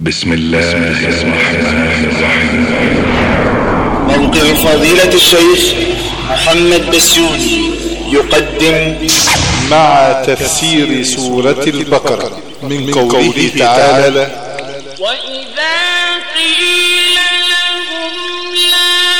بسم الله الرحمن الرحيم. موقع فضيلة الشيخ محمد بسيوني يقدم مع تفسير سورة البقرة من قوله تعالى وإذا قيل لهم لا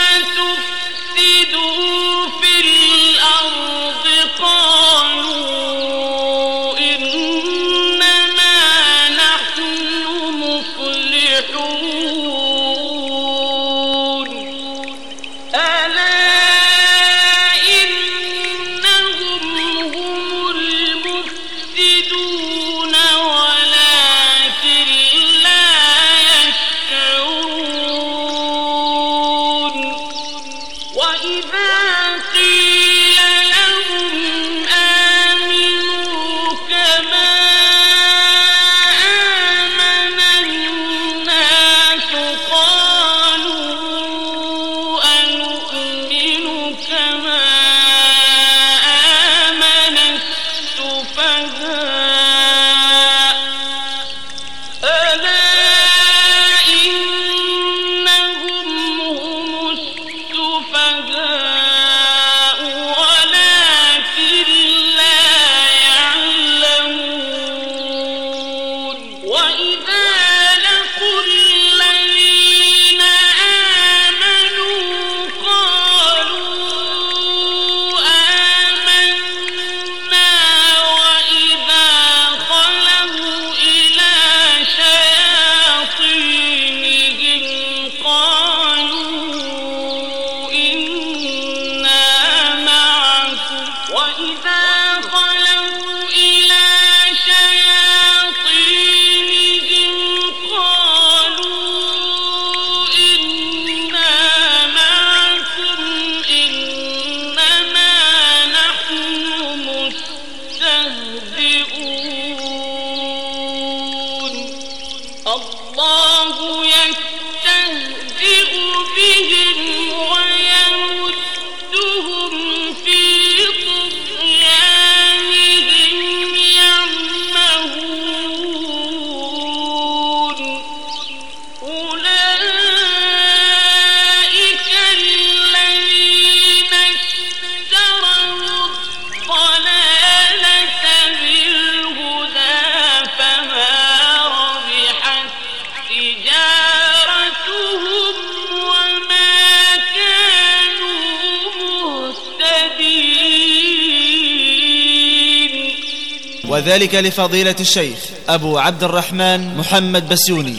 وذلك لفضيلة الشيخ أبو عبد الرحمن محمد بسيوني.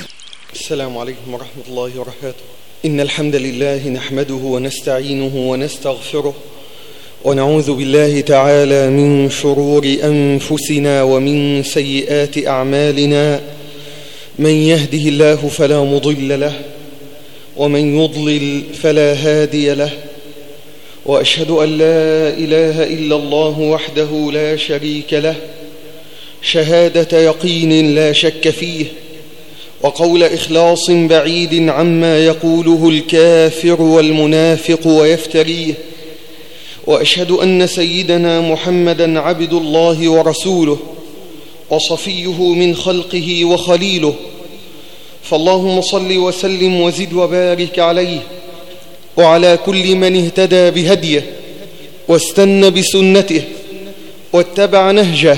السلام عليكم ورحمة الله وبركاته. إن الحمد لله نحمده ونستعينه ونستغفره ونعوذ بالله تعالى من شرور أنفسنا ومن سيئات أعمالنا. من يهده الله فلا مضل له ومن يضلل فلا هادي له. وأشهد أن لا إله إلا الله وحده لا شريك له. شهادة يقين لا شك فيه وقول إخلاص بعيد عما يقوله الكافر والمنافق ويفتريه وأشهد أن سيدنا محمدا عبد الله ورسوله وصفيه من خلقه وخليله فاللهم صل وسلم وزد وبارك عليه وعلى كل من اهتدى بهديه واستنى بسنته واتبع نهجه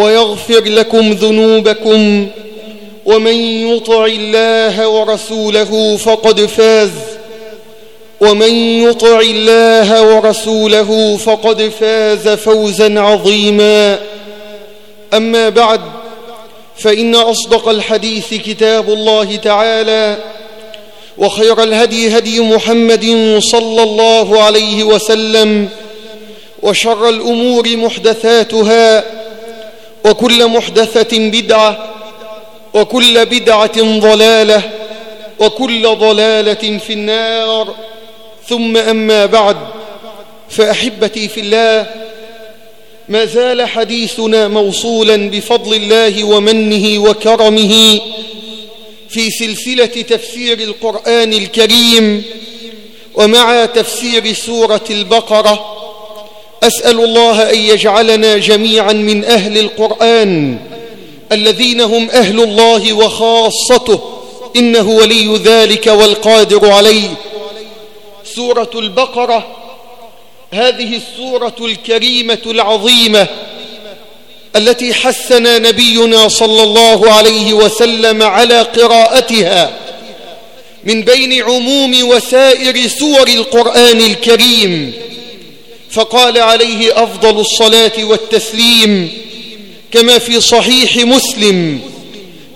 ويغفر لكم ذنوبكم ومن يطع الله ورسوله فقد فاز ومن يطع الله ورسوله فقد فاز فوزا عظيما أما بعد فإن أصدق الحديث كتاب الله تعالى وخير الهدي هدي محمد صلى الله عليه وسلم وشر الأمور محدثاتها وكل محدثة بدعة وكل بدعة ضلالة وكل ضلالة في النار. ثم أما بعد فأحبتي في الله ما زال حديثنا موصولا بفضل الله ومنه وكرمه في سلسلة تفسير القرآن الكريم ومع تفسير سورة البقرة أسأل الله أن يجعلنا جميعا من أهل القرآن الذين هم أهل الله وخاصته. إنه ولي ذلك والقادر عليه. سورة البقرة هذه السورة الكريمة العظيمة التي حثنا نبينا صلى الله عليه وسلم على قراءتها من بين عموم وسائر سور القرآن الكريم. فقال عليه أفضل الصلاة والتسليم كما في صحيح مسلم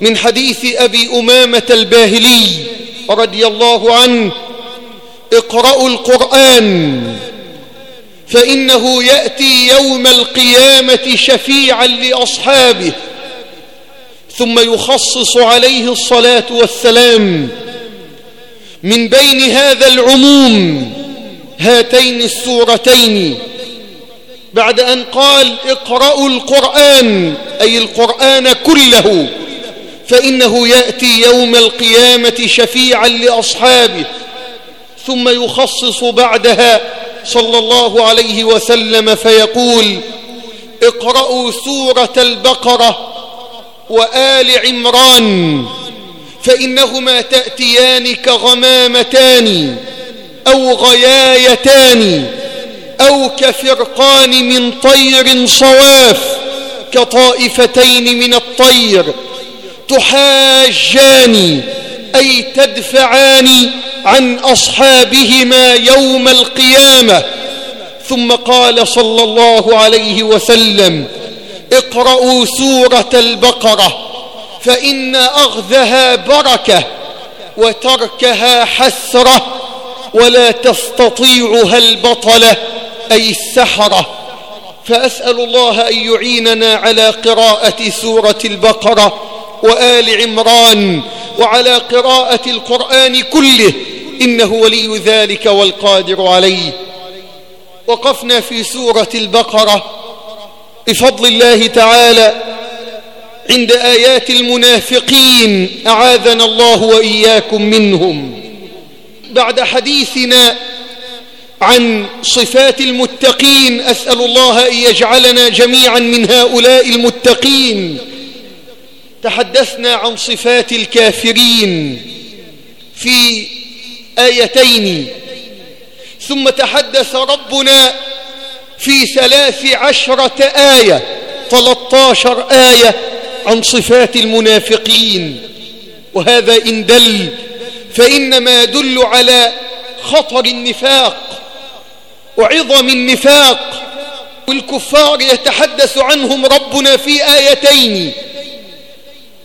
من حديث أبي أمامة الباهلي رضي الله عنه اقرأوا القرآن فإنه يأتي يوم القيامة شفيعا لأصحابه ثم يخصص عليه الصلاة والسلام من بين هذا العموم هاتين السورتين. بعد أن قال اقرأوا القرآن أي القرآن كله فإنه يأتي يوم القيامة شفيعا لأصحابه ثم يخصص بعدها صلى الله عليه وسلم فيقول اقرأوا سورة البقرة وآل عمران فإنهما تأتيان كغمامتان أو غيايتان أو كفرقان من طير صواف كطائفتين من الطير تحاجان أي تدفعان عن أصحابهما يوم القيامة. ثم قال صلى الله عليه وسلم اقرأوا سورة البقرة فإن أخذها بركة وتركها حسرة. ولا تستطيعها البطلة أي السحرة. فأسأل الله أن يعيننا على قراءة سورة البقرة وآل عمران وعلى قراءة القرآن كله. إنه ولي ذلك والقادر عليه. وقفنا في سورة البقرة. بفضل الله تعالى عند آيات المنافقين أعاذنا الله وإياكم منهم. بعد حديثنا عن صفات المتقين أسأل الله أن يجعلنا جميعا من هؤلاء المتقين. تحدثنا عن صفات الكافرين في آيتين. ثم تحدث ربنا في ثلاث عشرة آية ثلاثة آية عن صفات المنافقين. وهذا إن دل فإنما يدل على خطر النفاق وعظم النفاق والكفار يتحدث عنهم ربنا في آيتين.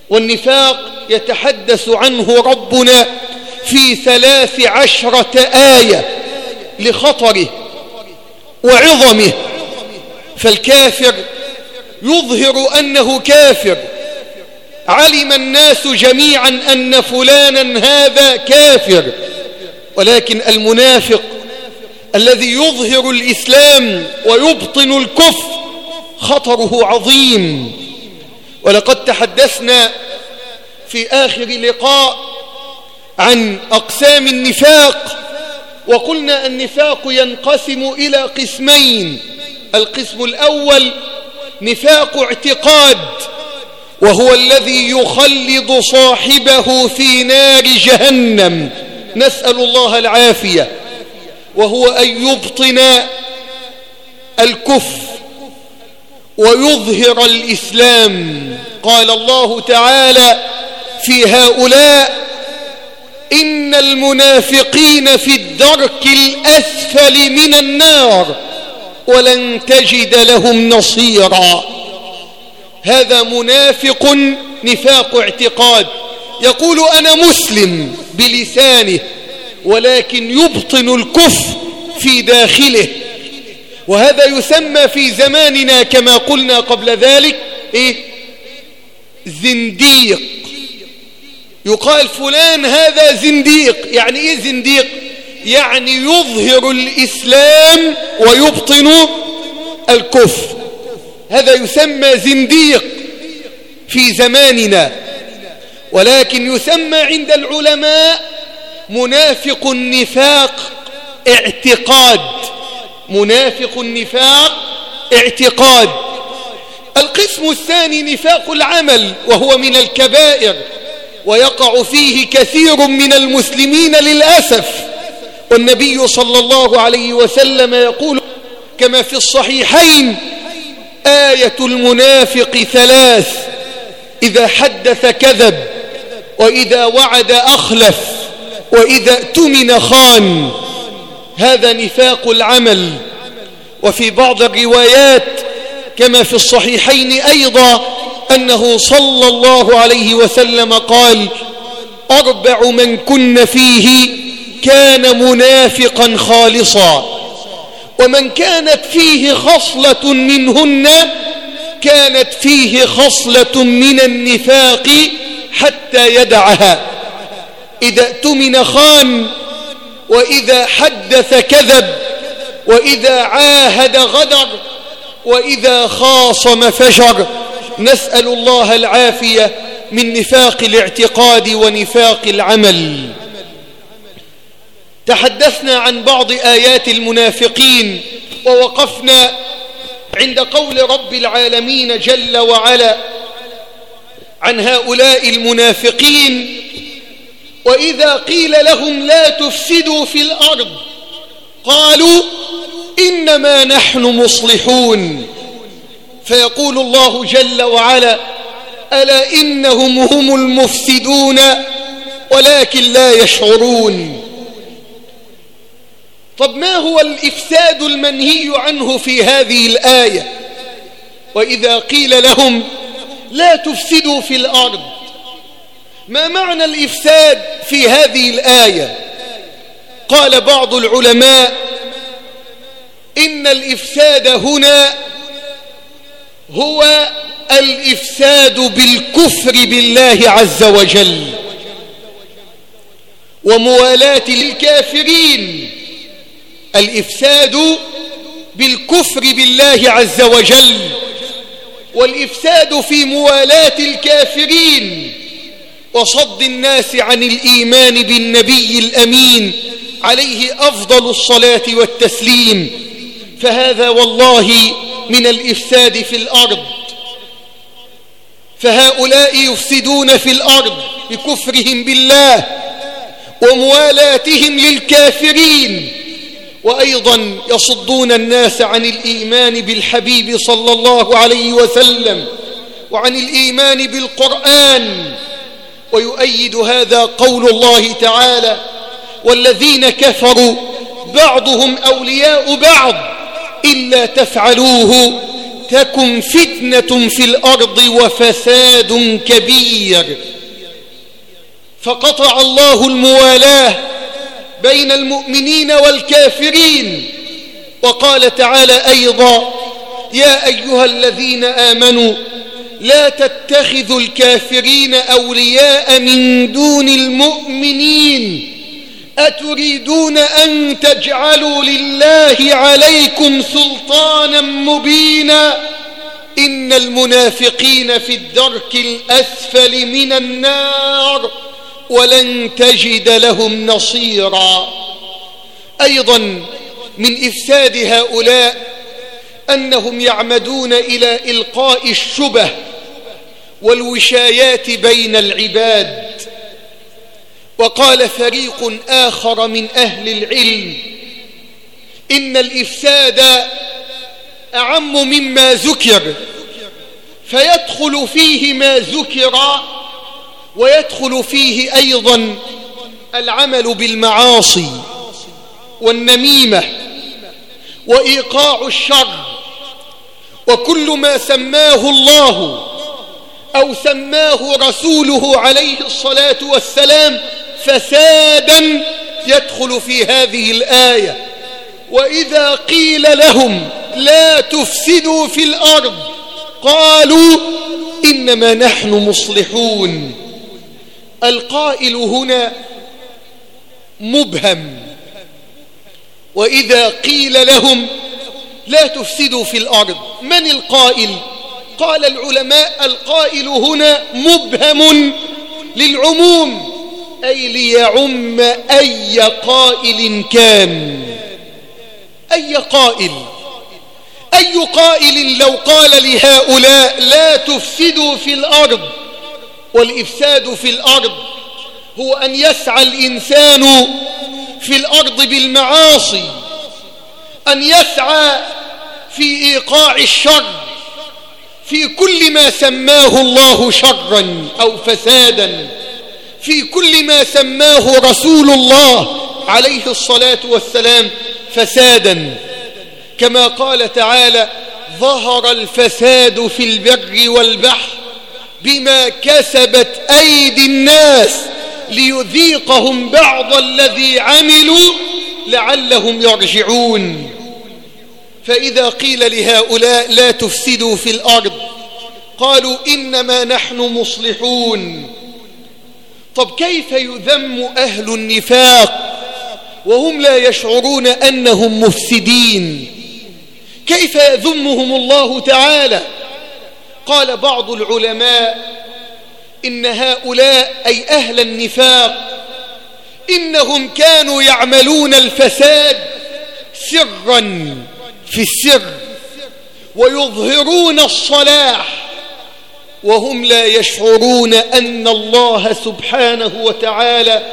والنفاق يتحدث عنه ربنا في ثلاث عشرة آية لخطره وعظمه. فالكافر يظهر أنه كافر. علم الناس جميعا أن فلانا هذا كافر ولكن المنافق الذي يظهر الإسلام ويبطن الكفر خطره عظيم. ولقد تحدثنا في آخر لقاء عن أقسام النفاق وقلنا النفاق ينقسم إلى قسمين القسم الأول نفاق اعتقاد وهو الذي يخلد صاحبه في نار جهنم. نسأل الله العافية. وهو أن يبطن الكفر ويظهر الإسلام. قال الله تعالى في هؤلاء إن المنافقين في الدرك الأسفل من النار ولن تجد لهم نصيرا. هذا منافق نفاق اعتقاد. يقول أنا مسلم بلسانه ولكن يبطن الكفر في داخله. وهذا يسمى في زماننا كما قلنا قبل ذلك إيه؟ زنديق. يقال فلان هذا زنديق. يعني إيه زنديق؟ يعني يظهر الإسلام ويبطن الكفر. هذا يسمى زنديق في زماننا ولكن يسمى عند العلماء منافق النفاق اعتقاد منافق النفاق اعتقاد. القسم الثاني نفاق العمل وهو من الكبائر ويقع فيه كثير من المسلمين للأسف. والنبي صلى الله عليه وسلم يقول كما في الصحيحين آية المنافق ثلاث إذا حدث كذب وإذا وعد أخلف وإذا اؤتمن خان. هذا نفاق العمل. وفي بعض الروايات كما في الصحيحين أيضا أنه صلى الله عليه وسلم قال أربع من كن فيه كان منافقا خالصا. ومن كانت فيه خصلة منهن كانت فيه خصلة من النفاق حتى يدعها. إذا اؤتمن خان وإذا حدث كذب وإذا عاهد غدر وإذا خاصم فجر. نسأل الله العافية من نفاق الاعتقاد ونفاق العمل. تحدثنا عن بعض آيات المنافقين ووقفنا عند قول رب العالمين جل وعلا عن هؤلاء المنافقين وإذا قيل لهم لا تفسدوا في الأرض قالوا إنما نحن مصلحون. فيقول الله جل وعلا ألا إنهم هم المفسدون ولكن لا يشعرون. طب ما هو الإفساد المنهي عنه في هذه الآية؟ وإذا قيل لهم لا تفسدوا في الأرض ما معنى الإفساد في هذه الآية؟ قال بعض العلماء إن الإفساد هنا هو الإفساد بالكفر بالله عز وجل وموالاة للكافرين. الإفساد بالكفر بالله عز وجل والإفساد في موالاة الكافرين وصد الناس عن الإيمان بالنبي الأمين عليه أفضل الصلاة والتسليم. فهذا والله من الإفساد في الأرض. فهؤلاء يفسدون في الأرض بكفرهم بالله وموالاتهم للكافرين. وأيضا يصدون الناس عن الإيمان بالحبيب صلى الله عليه وسلم وعن الإيمان بالقرآن. ويؤيد هذا قول الله تعالى والذين كفروا بعضهم أولياء بعض إلا تفعلوه تكن فتنة في الأرض وفساد كبير. فقطع الله الموالاه بين المؤمنين والكافرين. وقال تعالى أيضا يا أيها الذين آمنوا لا تتخذوا الكافرين أولياء من دون المؤمنين. أتريدون أن تجعلوا لله عليكم سلطانا مبينا؟ إن المنافقين في الدرك الأسفل من النار. ولن تجد لهم نصيرا. أيضا من إفساد هؤلاء أنهم يعمدون إلى إلقاء الشبه والوشايات بين العباد. وقال فريق آخر من أهل العلم إن الإفساد أعم مما ذكر فيدخل فيه ما ذكر ويدخل فيه أيضا العمل بالمعاصي والنميمة وإيقاع الشر. وكل ما سماه الله أو سماه رسوله عليه الصلاة والسلام فسادا يدخل في هذه الآية. وإذا قيل لهم لا تفسدوا في الأرض قالوا إنما نحن مصلحون. القائل هنا مبهم. وإذا قيل لهم لا تفسدوا في الأرض من القائل؟ قال العلماء القائل هنا مبهم للعموم أي ليعم أي قائل كان. أي قائل؟ أي قائل لو قال لهؤلاء لا تفسدوا في الأرض؟ والإفساد في الأرض هو أن يسعى الإنسان في الأرض بالمعاصي أن يسعى في إيقاع الشر في كل ما سماه الله شرا أو فسادا في كل ما سماه رسول الله عليه الصلاة والسلام فسادا. كما قال تعالى ظهر الفساد في البر والبحر بما كسبت أيدي الناس ليذيقهم بعض الذي عملوا لعلهم يرجعون. فإذا قيل لهؤلاء لا تفسدوا في الأرض قالوا إنما نحن مصلحون. طب كيف يذم أهل النفاق وهم لا يشعرون أنهم مفسدين؟ كيف يذمهم الله تعالى؟ قال بعض العلماء إن هؤلاء أي أهل النفاق إنهم كانوا يعملون الفساد سرا في السر ويظهرون الصلاح وهم لا يشعرون أن الله سبحانه وتعالى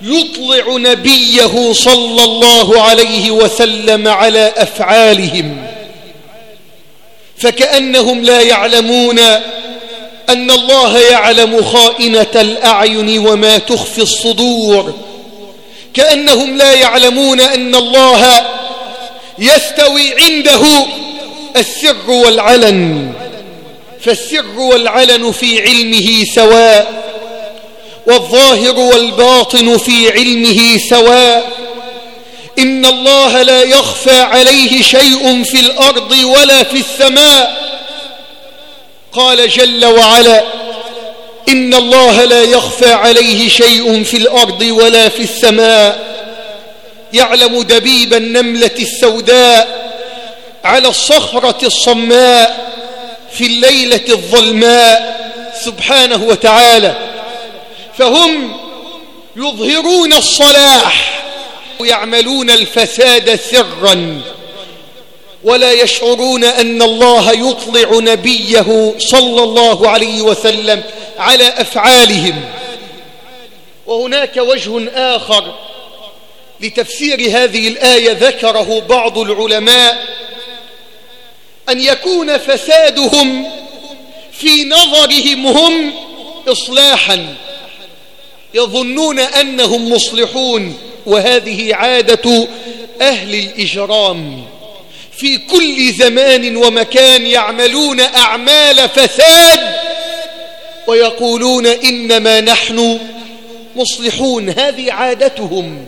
يطلع نبيه صلى الله عليه وسلم على أفعالهم. فكأنهم لا يعلمون أن الله يعلم خائنة الأعين وما تخفي الصدور. كأنهم لا يعلمون أن الله يستوي عنده السر والعلن. فالسر والعلن في علمه سواء والظاهر والباطن في علمه سواء. إن الله لا يخفى عليه شيء في الأرض ولا في السماء. قال جل وعلا إن الله لا يخفى عليه شيء في الأرض ولا في السماء. يعلم دبيب النملة السوداء على الصخرة الصماء في الليلة الظلماء. سبحانه وتعالى فهم يظهرون الصلاح. ويعملون الفساد سرا ولا يشعرون أن الله يطلع نبيه صلى الله عليه وسلم على أفعالهم. وهناك وجه آخر لتفسير هذه الآية ذكره بعض العلماء أن يكون فسادهم في نظرهم هم إصلاحا. يظنون أنهم مصلحون. وهذه عادة أهل الإجرام. في كل زمان ومكان يعملون أعمال فساد ويقولون إنما نحن مصلحون. هذه عادتهم.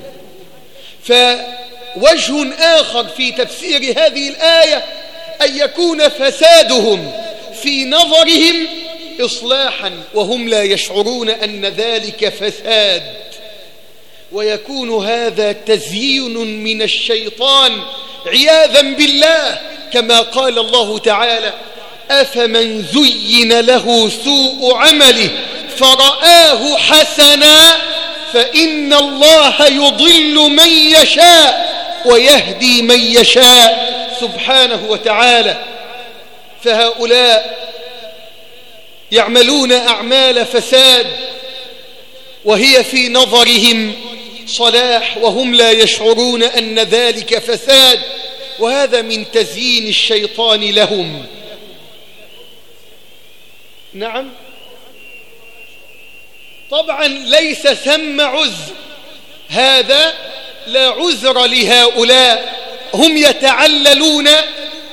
فوجه آخر في تفسير هذه الآية أن يكون فسادهم في نظرهم إصلاحا وهم لا يشعرون أن ذلك فساد. ويكون هذا تزيين من الشيطان عياذا بالله كما قال الله تعالى أفمن زين له سوء عمله فرآه حسنا فإن الله يضل من يشاء ويهدي من يشاء سبحانه وتعالى فهؤلاء يعملون أعمال فساد وهي في نظرهم صلاح وهم لا يشعرون أن ذلك فساد وهذا من تزيين الشيطان لهم. نعم. طبعا ليس ثم عذر. هذا لا عذر لهؤلاء. هم يتعللون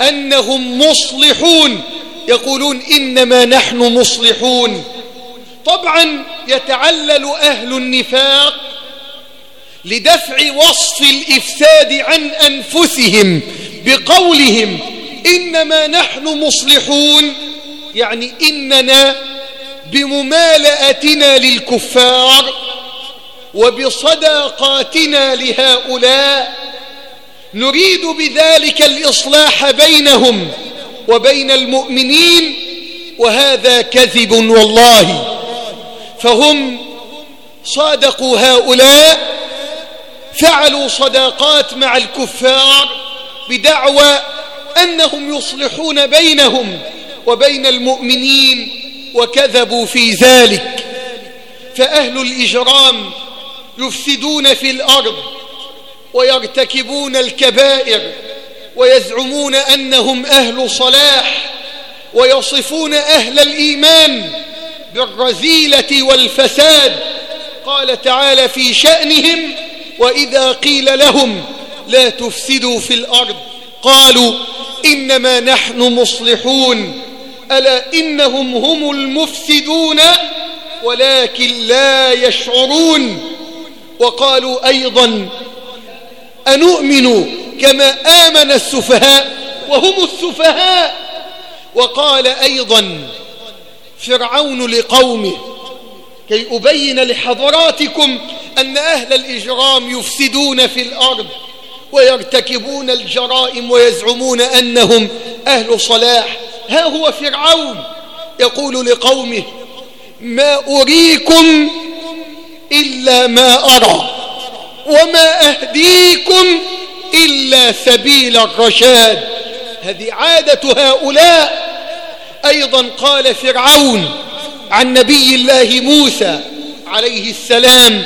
أنهم مصلحون. يقولون إنما نحن مصلحون. طبعا يتعلل أهل النفاق لدفع وصف الإفساد عن أنفسهم بقولهم إنما نحن مصلحون يعني إننا بممالأتنا للكفار وبصداقاتنا لهؤلاء نريد بذلك الإصلاح بينهم وبين المؤمنين وهذا كذب والله. فهم صادقوا هؤلاء فعلوا صداقات مع الكفار بدعوى أنهم يصلحون بينهم وبين المؤمنين وكذبوا في ذلك. فأهل الإجرام يفسدون في الأرض ويرتكبون الكبائر ويزعمون أنهم أهل صلاح ويصفون أهل الإيمان بالرذيلة والفساد. قال تعالى في شأنهم وإذا قيل لهم لا تفسدوا في الأرض قالوا إنما نحن مصلحون ألا إنهم هم المفسدون ولكن لا يشعرون وقالوا أيضا أنؤمن كما آمن السفهاء وهم السفهاء وقال أيضا فرعون لقومه كي أبين لحضراتكم أن أهل الإجرام يفسدون في الأرض ويرتكبون الجرائم ويزعمون أنهم أهل صلاح. ها هو فرعون يقول لقومه ما أريكم إلا ما أرى وما أهديكم إلا سبيل الرشاد. هذه عادة هؤلاء. أيضا قال فرعون عن نبي الله موسى عليه السلام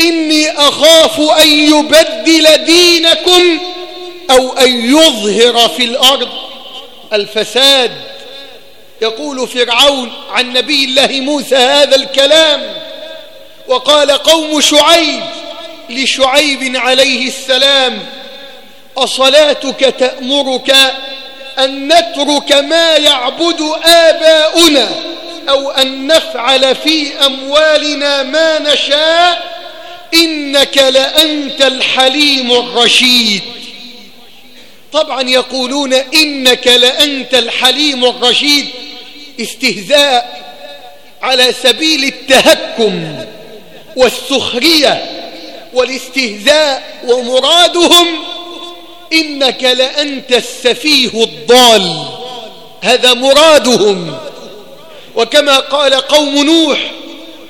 إني أخاف أن يبدل دينكم أو أن يظهر في الأرض الفساد. يقول فرعون عن نبي الله موسى هذا الكلام وقال قوم شعيب لشعيب عليه السلام أصلاتك تأمرك أن نترك ما يعبد آباؤنا أو أن نفعل في أموالنا ما نشاء إنك لأنت الحليم الرشيد. طبعا يقولون إنك لأنت الحليم الرشيد. استهزاء على سبيل التهكم والسخرية والاستهزاء ومرادهم إنك لأنت السفيه الضال. هذا مرادهم. وكما قال قوم نوح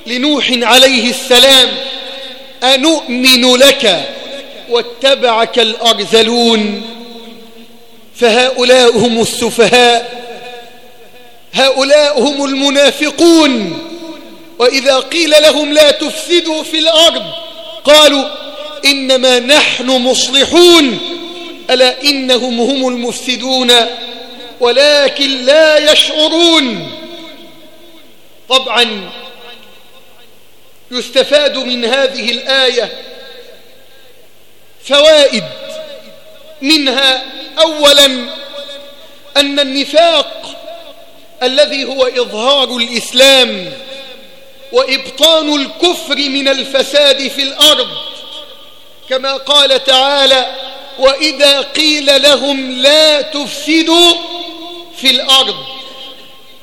لنوح عليه السلام أنؤمن لك واتبعك الأرذلون فهؤلاء هم السفهاء هؤلاء هم المنافقون. وإذا قيل لهم لا تفسدوا في الأرض قالوا إنما نحن مصلحون ألا إنهم هم المفسدون ولكن لا يشعرون. طبعا يستفاد من هذه الآية فوائد منها أولا أن النفاق الذي هو إظهار الإسلام وإبطان الكفر من الفساد في الأرض كما قال تعالى وإذا قيل لهم لا تفسدوا في الأرض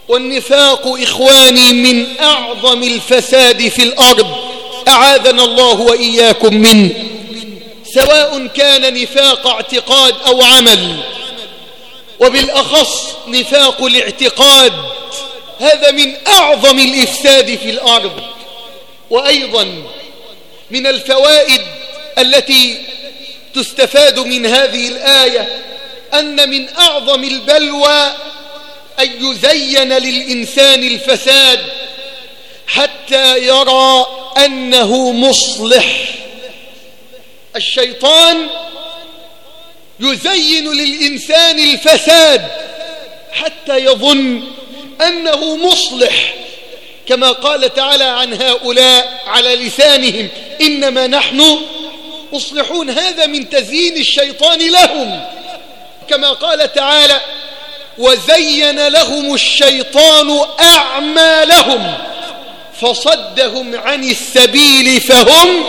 والنفاق إخواني من أعظم الفساد في الأرض أعاذنا الله وإياكم منه. سواء كان نفاق اعتقاد أو عمل وبالأخص نفاق الاعتقاد هذا من أعظم الإفساد في الأرض. وأيضا من الفوائد التي تستفاد من هذه الآية أن من أعظم البلوى أن يزين للإنسان الفساد حتى يرى أنه مصلح. الشيطان يزين للإنسان الفساد حتى يظن أنه مصلح. كما قال تعالى عن هؤلاء على لسانهم إنما نحن مصلحون. هذا من تزيين الشيطان لهم. كما قال تعالى وزين لهم الشيطان أعمالهم فصدهم عن السبيل فهم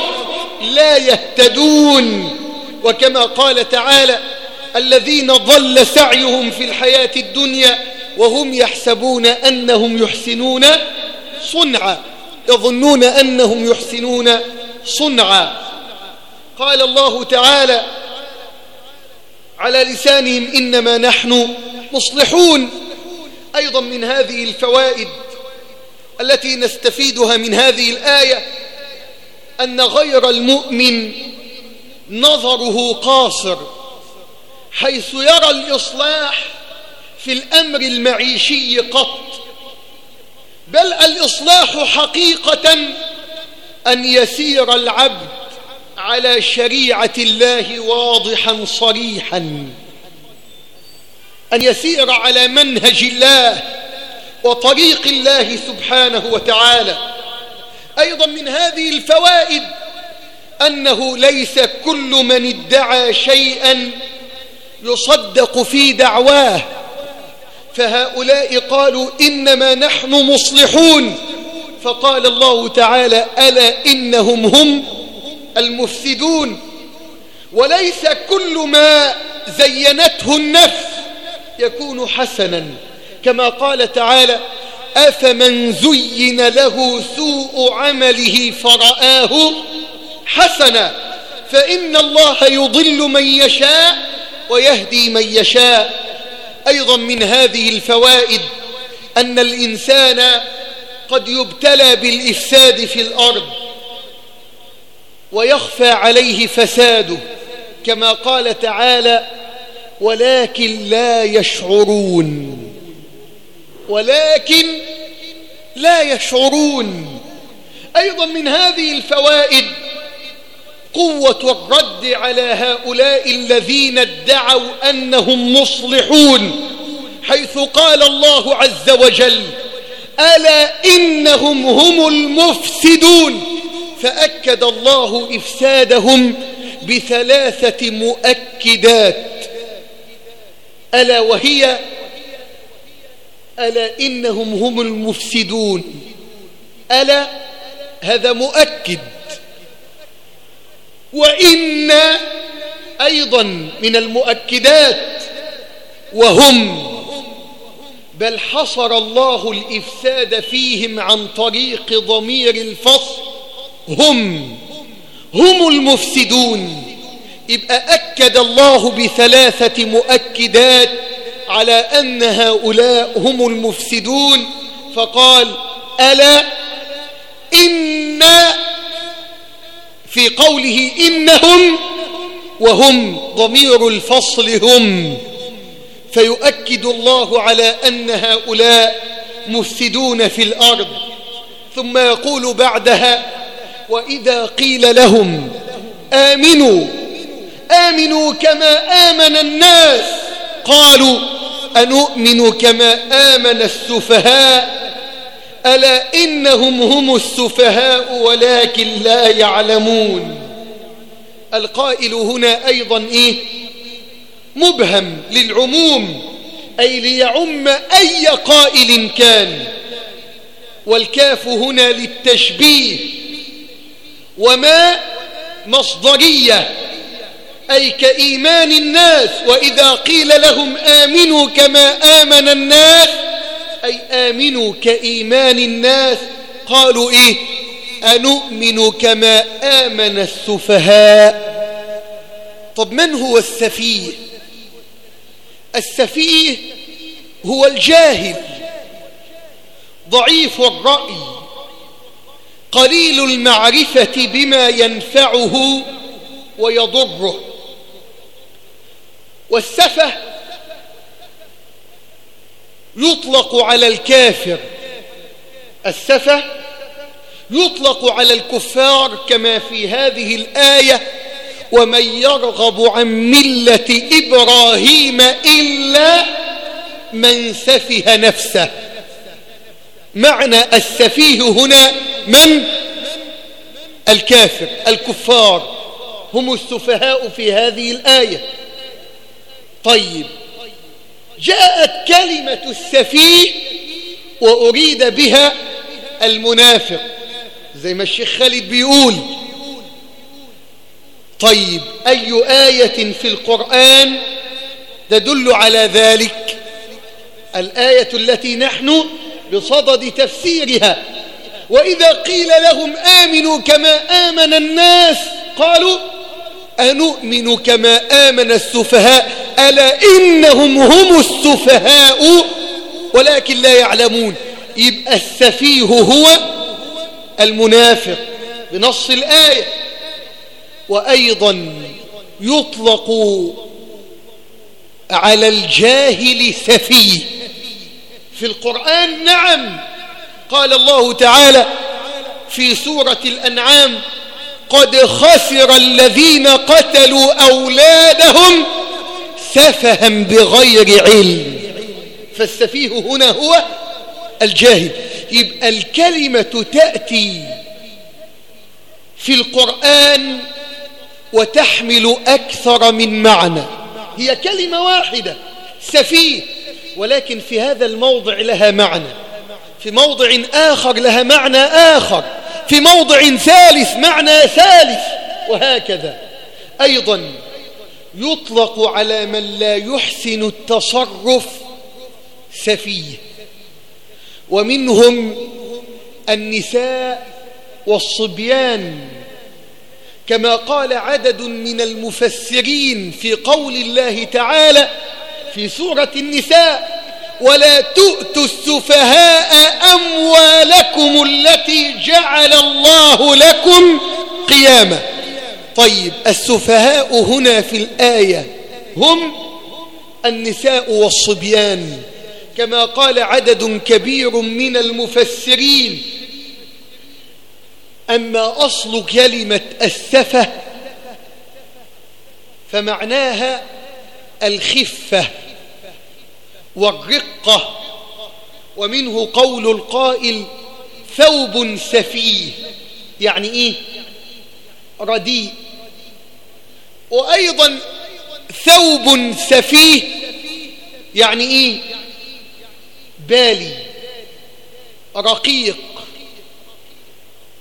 لا يهتدون. وكما قال تعالى الذين ضل سعيهم في الحياة الدنيا وهم يحسبون أنهم يحسنون صنعا. يظنون أنهم يحسنون صنعا. قال الله تعالى على لسانهم إنما نحن مصلحون أيضا من هذه الفوائد التي نستفيدها من هذه الآية أن غير المؤمن نظره قاصر حيث يرى الإصلاح في الأمر المعيشي قط. بل الإصلاح حقيقة أن يسير العبد على شريعة الله واضحا صريحا. أن يسير على منهج الله وطريق الله سبحانه وتعالى. أيضا من هذه الفوائد أنه ليس كل من ادعى شيئا يصدق في دعواه. فهؤلاء قالوا إنما نحن مصلحون. فقال الله تعالى ألا إنهم هم المفسدون. وليس كل ما زينته النفس يكون حسنا. كما قال تعالى أفمن زين له سوء عمله فرآه حسنا فإن الله يضل من يشاء ويهدي من يشاء. أيضا من هذه الفوائد أن الإنسان قد يبتلى بالإفساد في الأرض ويخفى عليه فساده. كما قال تعالى ولكن لا يشعرون. ولكن لا يشعرون. أيضا من هذه الفوائد قوة الرد على هؤلاء الذين ادعوا أنهم مصلحون حيث قال الله عز وجل ألا إنهم هم المفسدون؟ فأكد الله إفسادهم بثلاثة مؤكدات. ألا وهي؟ ألا إنهم هم المفسدون. ألا؟ هذا مؤكد. وإن أيضا من المؤكدات وهم بل حصر الله الإفساد فيهم عن طريق ضمير الفصل هم هم المفسدون. يبقى أكد الله بثلاثة مؤكدات على أن هؤلاء هم المفسدون فقال ألا إن في قوله إنهم وهم ضمير الفصل هم. فيؤكد الله على أن هؤلاء مفسدون في الأرض. ثم يقول بعدها وإذا قيل لهم آمنوا آمنوا كما آمن الناس. قالوا أنؤمن كما آمن السفهاء؟ ألا إنهم هم السفهاء ولكن لا يعلمون؟ القائل هنا أيضا إيه؟ مبهم للعموم أي ليعم أي قائل كان. والكاف هنا للتشبيه. وما مصدرية أي كإيمان الناس وإذا قيل لهم آمنوا كما آمن الناس أي آمنوا كإيمان الناس قالوا إيه؟ أنؤمن كما آمن السفهاء. طب من هو السفيه؟ السفيه هو الجاهل ضعيف الرأي قليل المعرفة بما ينفعه ويضره. والسفه يطلق على الكافر. السفه يطلق على الكفار كما في هذه الآية ومن يرغب عن ملة إبراهيم إلا من سفه نفسه. معنى السفيه هنا من؟ الكافر. الكفار. هم السفهاء في هذه الآية. طيب جاءت كلمة السفيه وأريد بها المنافق زي ما الشيخ خالد بيقول. طيب أي آية في القرآن تدل على ذلك؟ الآية التي نحن بصدد تفسيرها. وإذا قيل لهم آمنوا كما آمن الناس قالوا أنؤمن كما آمن السفهاء ألا إنهم هم السفهاء؟ ولكن لا يعلمون. يبقى السفيه هو المنافق بنص الآية. وأيضا يطلق على الجاهل سفيه. في القرآن نعم. قال الله تعالى في سورة الأنعام قد خسر الذين قتلوا أولادهم سفها بغير علم. فالسفيه هنا هو الجاهل. يبقى الكلمة تأتي في القرآن وتحمل أكثر من معنى. هي كلمة واحدة سفيه. ولكن في هذا الموضع لها معنى. في موضع آخر لها معنى آخر. في موضع ثالث معنى ثالث وهكذا. أيضا يطلق على من لا يحسن التصرف سفيه. ومنهم النساء والصبيان. كما قال عدد من المفسرين في قول الله تعالى في سورة النساء ولا تؤتوا السفهاء أموالكم التي جعل الله لكم قيامة طيب السفهاء هنا في الآية هم النساء والصبيان. كما قال عدد كبير من المفسرين أما أصل كلمة السفة فمعناها الخفة. والرقة ومنه قول القائل ثوب سفيه يعني إيه؟ رديء. وأيضا ثوب سفيه يعني إيه؟ بالي رقيق.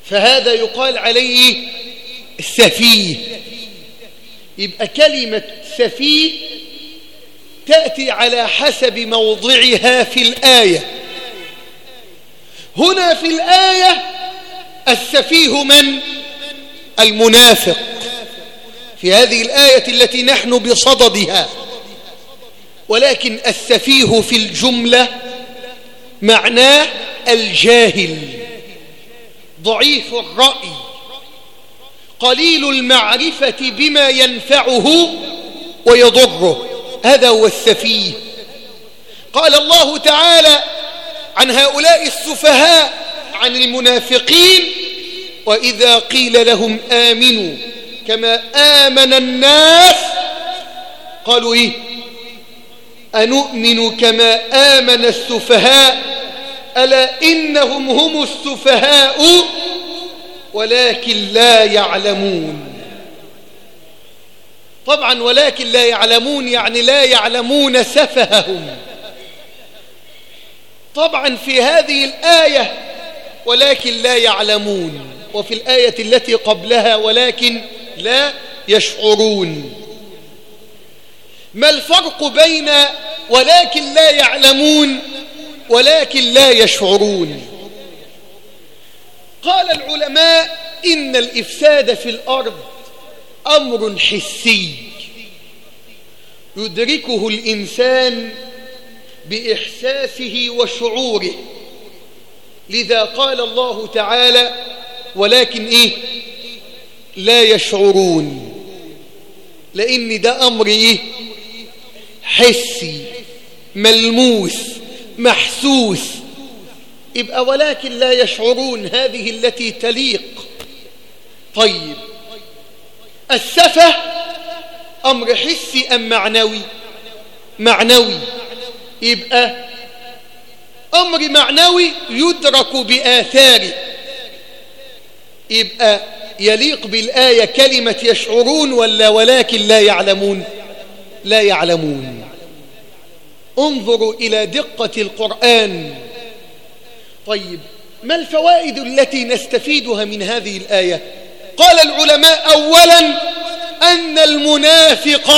فهذا يقال عليه سفيه. يبقى كلمة سفيه تأتي على حسب موضعها في الآية. هنا في الآية السفيه من؟ المنافق. في هذه الآية التي نحن بصددها. ولكن السفيه في الجملة معناه الجاهل. ضعيف الرأي. قليل المعرفة بما ينفعه ويضره. هذا هو السفيه. قال الله تعالى عن هؤلاء السفهاء عن المنافقين وإذا قيل لهم آمنوا كما آمن الناس قالوا إيه؟ أنؤمن كما آمن السفهاء؟ ألا إنهم هم السفهاء؟ ولكن لا يعلمون. طبعا ولكن لا يعلمون يعني لا يعلمون سفههم. طبعا في هذه الآية ولكن لا يعلمون وفي الآية التي قبلها ولكن لا يشعرون. ما الفرق بين ولكن لا يعلمون ولكن لا يشعرون؟ قال العلماء إن الإفساد في الأرض أمر حسي يدركه الإنسان بإحساسه وشعوره. لذا قال الله تعالى ولكن إيه؟ لا يشعرون. لأن ده أمر إيه؟ حسي ملموس محسوس. يبقى ولكن لا يشعرون هذه التي تليق. طيب السفة أمر حسي أم معنوي؟ معنوي. يبقى أمر معنوي يدرك بآثاره. يبقى يليق بالآية كلمة يشعرون ولا ولكن لا يعلمون؟ لا يعلمون. انظروا إلى دقة القرآن. طيب ما الفوائد التي نستفيدها من هذه الآية؟ قال العلماء أولا أن المنافق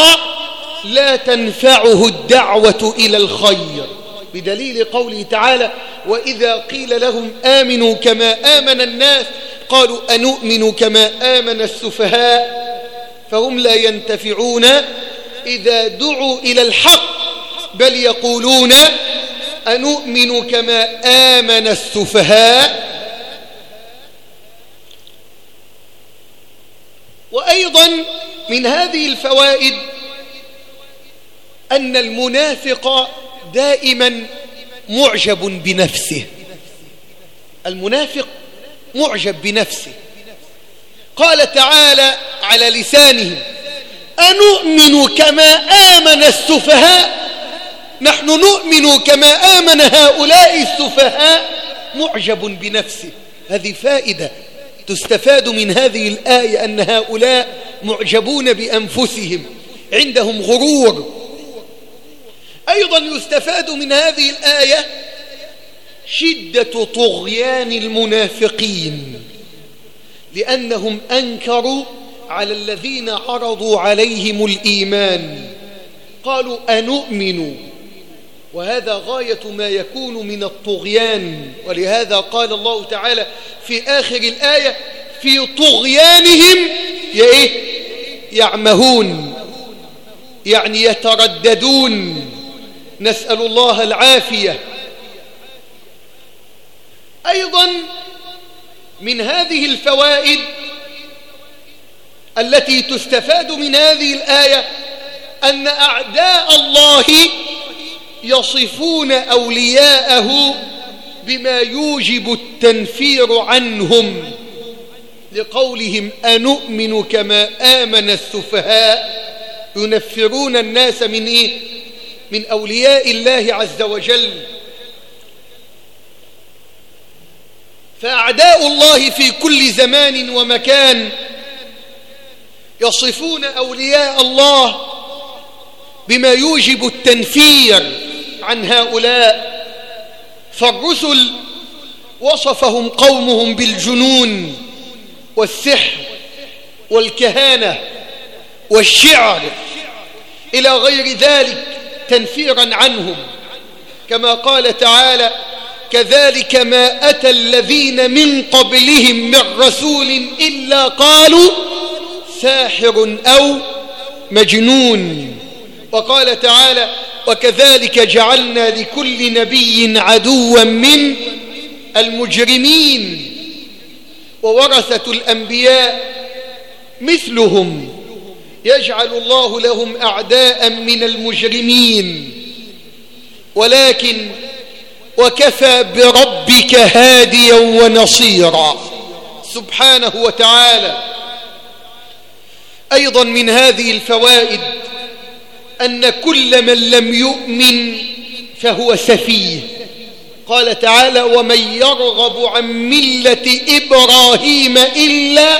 لا تنفعه الدعوة إلى الخير بدليل قوله تعالى وإذا قيل لهم آمنوا كما آمن الناس قالوا أنؤمن كما آمن السفهاء؟ فهم لا ينتفعون إذا دعوا إلى الحق بل يقولون أنؤمن كما آمن السفهاء؟ وأيضا من هذه الفوائد أن المنافق دائما معجب بنفسه. المنافق معجب بنفسه. قال تعالى على لسانه أنؤمن كما آمن السفهاء؟ نحن نؤمن كما آمن هؤلاء السفهاء؟ معجب بنفسه. هذه فائدة. تستفاد من هذه الآية أن هؤلاء معجبون بأنفسهم عندهم غرور. أيضا يستفاد من هذه الآية شدة طغيان المنافقين لأنهم أنكروا على الذين عرضوا عليهم الإيمان. قالوا أنؤمن وهذا غاية ما يكون من الطغيان. ولهذا قال الله تعالى في آخر الآية في طغيانهم إيه؟ يعمهون يعني يترددون. نسأل الله العافية. أيضا من هذه الفوائد التي تستفاد من هذه الآية أن أعداء الله يصفون أولياءه بما يوجب التنفير عنهم لقولهم أنؤمن كما آمن السفهاء ينفرون الناس من إيه؟ من أولياء الله عز وجل فأعداء الله في كل زمان ومكان يصفون أولياء الله بما يوجب التنفير عن هؤلاء فالرسل وصفهم قومهم بالجنون والسحر والكهانة والشعر إلى غير ذلك تنفيرا عنهم. كما قال تعالى كذلك ما أتى الذين من قبلهم من رسول إلا قالوا ساحر أو مجنون وقال تعالى وكذلك جعلنا لكل نبي عدوا من المجرمين. وورثة الأنبياء مثلهم. يجعل الله لهم أعداء من المجرمين. ولكن وكفى بربك هاديا ونصيرا. سبحانه وتعالى. أيضا من هذه الفوائد أن كل من لم يؤمن فهو سفيه. قال تعالى ومن يرغب عن ملة إبراهيم إلا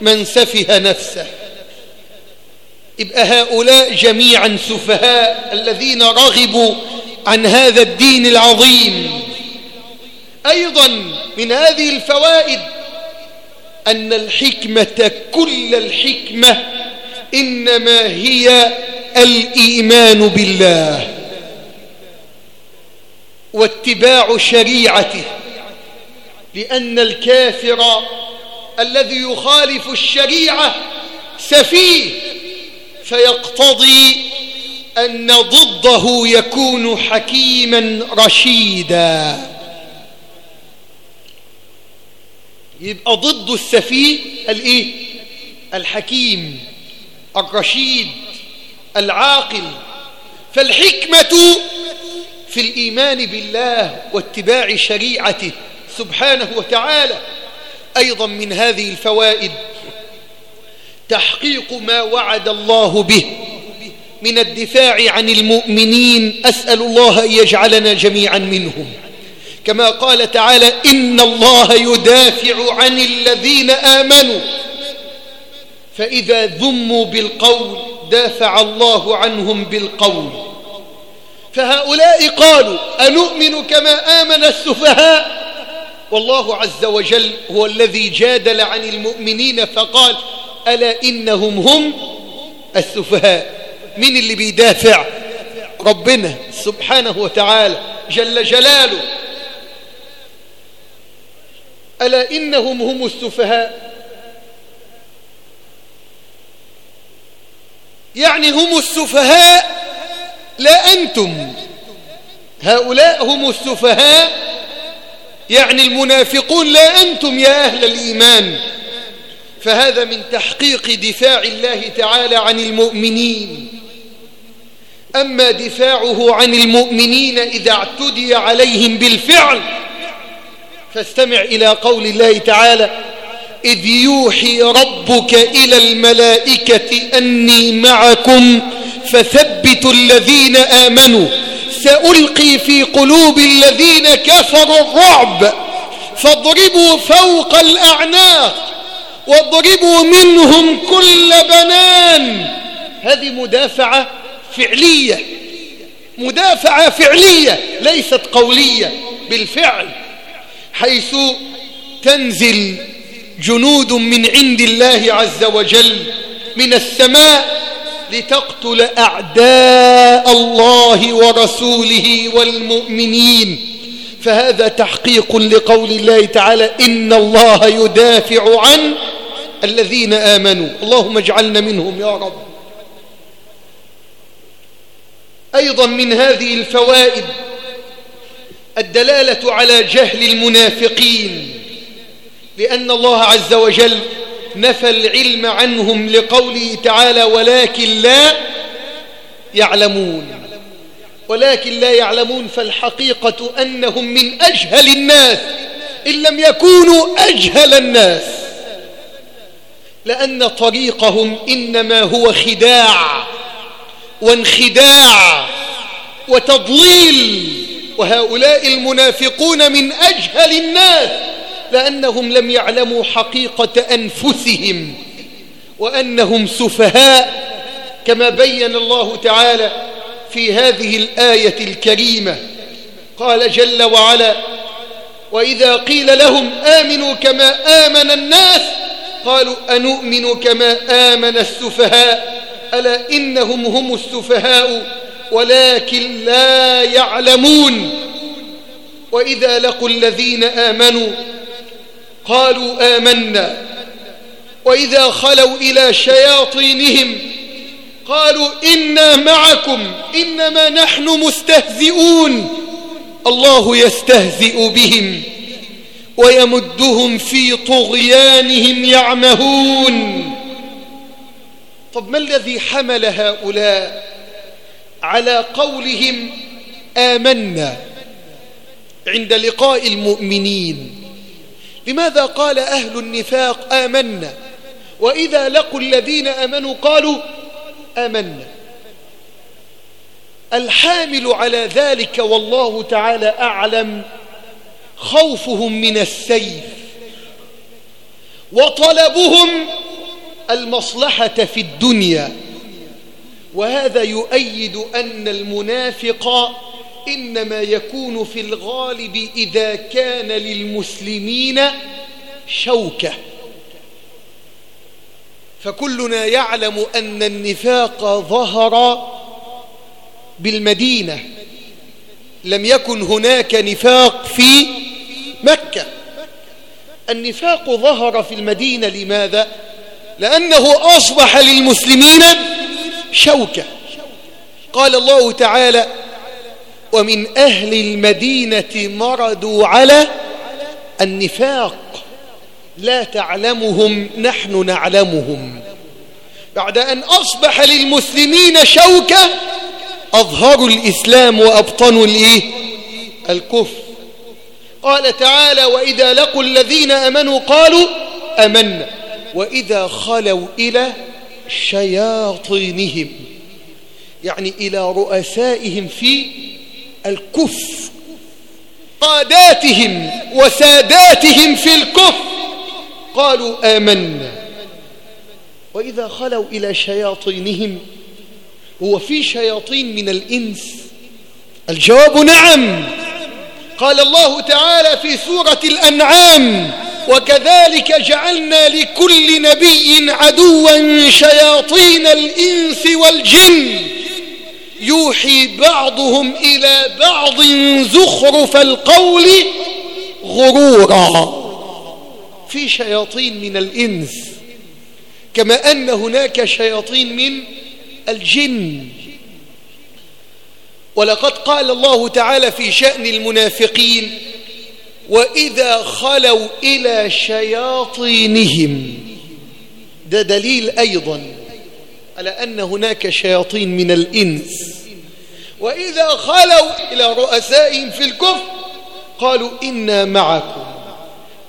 من سفه نفسه. يبقى هؤلاء جميعا سفهاء الذين رغبوا عن هذا الدين العظيم. أيضا من هذه الفوائد أن الحكمة كل الحكمة إنما هي الإيمان بالله واتباع شريعته لأن الكافر الذي يخالف الشريعة سفيه فيقتضي أن ضده يكون حكيما رشيدا. يبقى ضد السفيه الإيه؟ الحكيم الرشيد. العاقل فالحكمة في الإيمان بالله واتباع شريعته سبحانه وتعالى. أيضا من هذه الفوائد تحقيق ما وعد الله به من الدفاع عن المؤمنين. أسأل الله أن يجعلنا جميعا منهم. كما قال تعالى إن الله يدافع عن الذين آمنوا. فإذا ذموا بالقول دافع الله عنهم بالقول. فهؤلاء قالوا أنؤمن كما آمن السفهاء؟ والله عز وجل هو الذي جادل عن المؤمنين فقال ألا إنهم هم السفهاء؟ من اللي بيدافع؟ ربنا سبحانه وتعالى جل جلاله. ألا إنهم هم السفهاء؟ يعني هم السفهاء لا أنتم. هؤلاء هم السفهاء يعني المنافقون لا أنتم يا أهل الإيمان. فهذا من تحقيق دفاع الله تعالى عن المؤمنين. أما دفاعه عن المؤمنين إذا اعتدي عليهم بالفعل فاستمع إلى قول الله تعالى إذ يوحي ربك إلى الملائكة أني معكم فثبتوا الذين آمنوا سألقي في قلوب الذين كفروا الرعب فاضربوا فوق الأعناق واضربوا منهم كل بنان. هذه مدافعة فعلية مدافعة فعلية ليست قولية بالفعل حيث تنزل جنود من عند الله عز وجل من السماء لتقتل أعداء الله ورسوله والمؤمنين. فهذا تحقيق لقول الله تعالى إن الله يدافع عن الذين آمنوا. اللهم اجعلنا منهم يا رب. أيضا من هذه الفوائد الدلالة على جهل المنافقين. لأن الله عز وجل نفى العلم عنهم لقوله تعالى ولكن لا يعلمون. ولكن لا يعلمون فالحقيقة أنهم من أجهل الناس إن لم يكونوا أجهل الناس. لأن طريقهم إنما هو خداع وانخداع وتضليل. وهؤلاء المنافقون من أجهل الناس. لأنهم لم يعلموا حقيقة أنفسهم وأنهم سفهاء كما بين الله تعالى في هذه الآية الكريمة. قال جل وعلا وإذا قيل لهم آمنوا كما آمن الناس قالوا أنؤمن كما آمن السفهاء؟ ألا إنهم هم السفهاء ولكن لا يعلمون؟ وإذا لقوا الذين آمنوا قالوا آمنا. وإذا خلوا إلى شياطينهم قالوا إنا معكم إنما نحن مستهزئون. الله يستهزئ بهم ويمدهم في طغيانهم يعمهون. طب ما الذي حمل هؤلاء على قولهم آمنا عند لقاء المؤمنين؟ لماذا قال أهل النفاق آمنا؟ وإذا لقوا الذين آمنوا قالوا آمنا. الحامل على ذلك والله تعالى أعلم خوفهم من السيف وطلبهم المصلحة في الدنيا. وهذا يؤيد أن المنافق إنما يكون في الغالب إذا كان للمسلمين شوكة. فكلنا يعلم أن النفاق ظهر بالمدينة. لم يكن هناك نفاق في مكة. النفاق ظهر في المدينة. لماذا؟ لأنه أصبح للمسلمين شوكة. قال الله تعالى ومن أهل المدينة مردوا على النفاق. لا تعلمهم نحن نعلمهم. بعد أن أصبح للمسلمين شوكة أظهروا الإسلام وأبطنوا الإيه؟ الكفر. قال تعالى وإذا لقوا الذين أمنوا قالوا أمنا. وإذا خلوا إلى شياطينهم يعني إلى رؤسائهم في الكفر قاداتهم وساداتهم في الكفر قالوا آمنا. وإذا خلوا إلى شياطينهم هو في شياطين من الإنس؟ الجواب نعم. قال الله تعالى في سورة الأنعام وكذلك جعلنا لكل نبي عدوا شياطين الإنس والجن. يوحي بعضهم إلى بعض زخرف القول غرورا. في شياطين من الإنس كما أن هناك شياطين من الجن. ولقد قال الله تعالى في شأن المنافقين وإذا خلوا إلى شياطينهم. ده دليل أيضا على أن هناك شياطين من الإنس. وإذا خلوا إلى رؤسائهم في الكفر قالوا إنا معكم.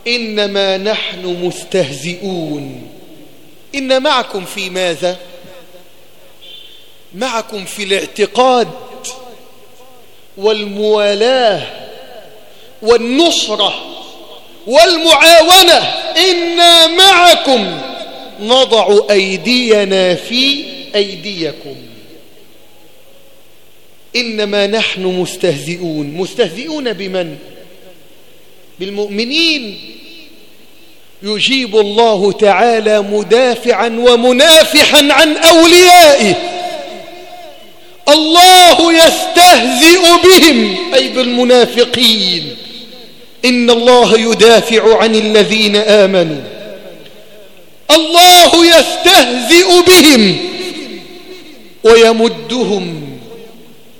إنما نحن مستهزئون. إن معكم في ماذا؟ معكم في الاعتقاد والموالاة والنصرة والمعاونة. إنا معكم. نضع أيدينا في أيديكم. إنما نحن مستهزئون. مستهزئون بمن؟ بالمؤمنين. يجيب الله تعالى مدافعا ومنافحا عن أوليائه. الله يستهزئ بهم أي بالمنافقين. إن الله يدافع عن الذين آمنوا. الله يستهزئ بهم ويمدهم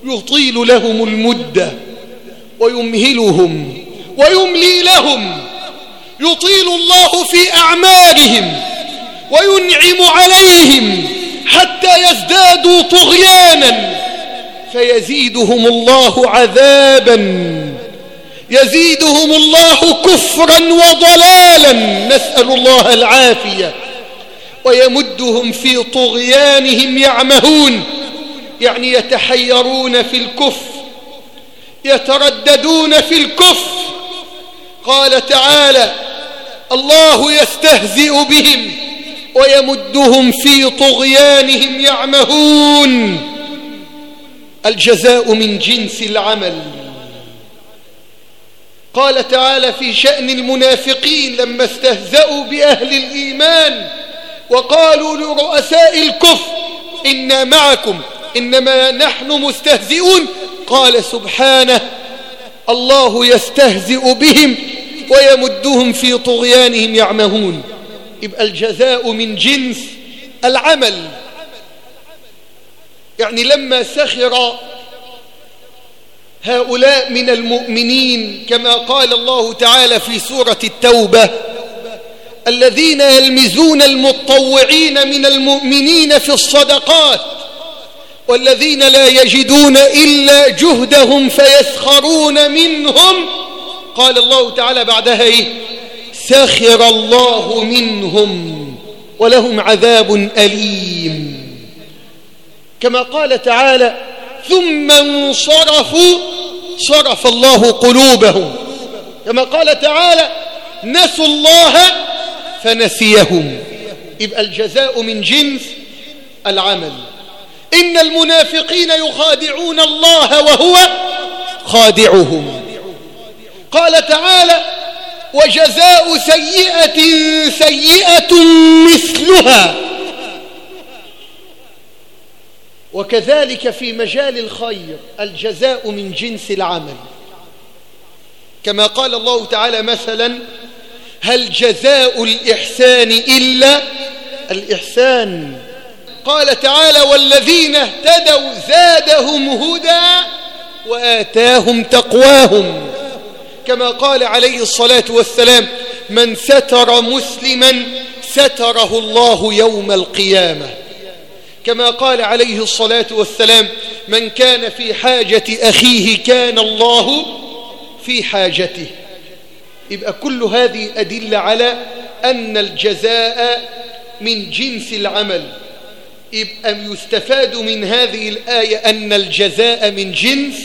يطيل لهم المدة ويمهلهم ويملي لهم يطيل الله في أعمالهم وينعم عليهم حتى يزدادوا طغيانا فيزيدهم الله عذابا يزيدهم الله كفرا وضلالا. نسأل الله العافية. ويمدهم في طغيانهم يعمهون. يعني يتحيرون في الكفر. يترددون في الكفر. قال تعالى الله يستهزئ بهم ويمدهم في طغيانهم يعمهون. الجزاء من جنس العمل. قال تعالى في شأن المنافقين لما استهزأوا بأهل الإيمان وقالوا لرؤساء الكفر إنا معكم إنما نحن مستهزئون. قال سبحانه الله يستهزئ بهم ويمدهم في طغيانهم يعمهون. يبقى الجزاء من جنس العمل. يعني لما سخر هؤلاء من المؤمنين كما قال الله تعالى في سورة التوبة الذين يلمزون المطوعين من المؤمنين في الصدقات والذين لا يجدون إلا جهدهم فيسخرون منهم. قال الله تعالى بعدها إيه؟ سخر الله منهم ولهم عذاب أليم. كما قال تعالى ثم انصرفوا صرف الله قلوبهم. كما قال تعالى نسوا الله فنسيهم. يبقى الجزاء من جنس العمل. إن المنافقين يخادعون الله وهو خادعهم. قال تعالى وجزاء سيئة سيئة مثلها. وكذلك في مجال الخير الجزاء من جنس العمل. كما قال الله تعالى مثلا هل جزاء الإحسان إلا الإحسان؟ قال تعالى والذين اهتدوا زادهم هدى وآتاهم تقواهم. كما قال عليه الصلاة والسلام من ستر مسلما ستره الله يوم القيامة. كما قال عليه الصلاة والسلام من كان في حاجة أخيه كان الله في حاجته. يبقى كل هذه أدلة على أن الجزاء من جنس العمل. يبقى يستفاد من هذه الآية أن الجزاء من جنس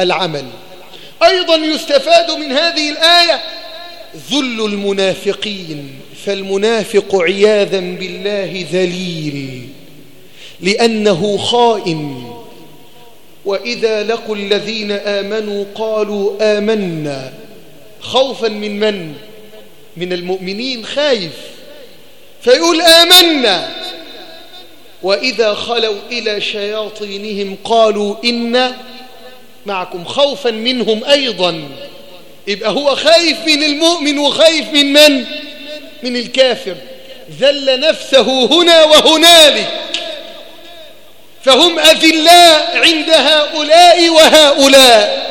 العمل؟ أيضا يستفاد من هذه الآية ذل المنافقين فالمنافق عياذا بالله ذليل. لأنه خائن. وإذا لقوا الذين آمنوا قالوا آمنا. خوفا من من؟ من المؤمنين خايف. فيقول آمنا. وإذا خلوا إلى شياطينهم قالوا إنا معكم خوفا منهم أيضا. يبقى هو خايف من المؤمن وخايف من من؟ من الكافر. ذل نفسه هنا وهنالك. فهم أذلاء عند هؤلاء وهؤلاء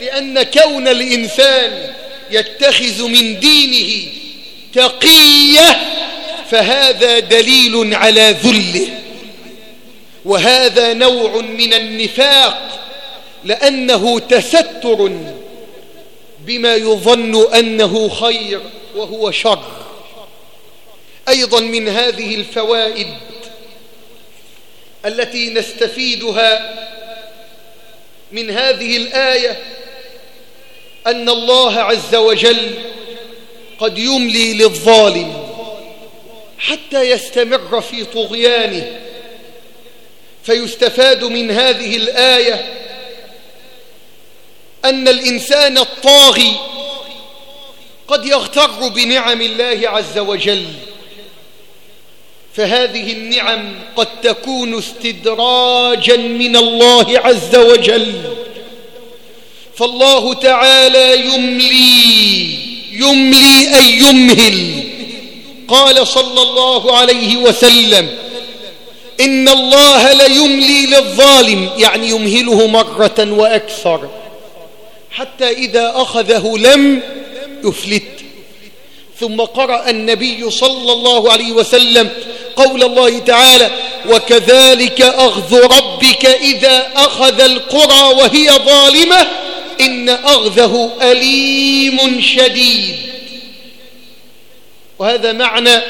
لأن كون الإنسان يتخذ من دينه تقية فهذا دليل على ذله. وهذا نوع من النفاق لأنه تستر بما يظن أنه خير وهو شر. أيضا من هذه الفوائد التي نستفيدها من هذه الآية أن الله عز وجل قد يملي للظالم حتى يستمر في طغيانه فيستفاد من هذه الآية أن الإنسان الطاغي قد يغتر بنعم الله عز وجل. فهذه النعم قد تكون استدراجا من الله عز وجل. فالله تعالى يملي يملي أي يمهل. قال صلى الله عليه وسلم إن الله ليملي للظالم يعني يمهله مرة وأكثر. حتى إذا أخذه لم يفلت. ثم قرأ النبي صلى الله عليه وسلم قول الله تعالى وكذلك أخذ ربك إذا أخذ القرى وهي ظالمة إن أخذه أليم شديد. وهذا معنى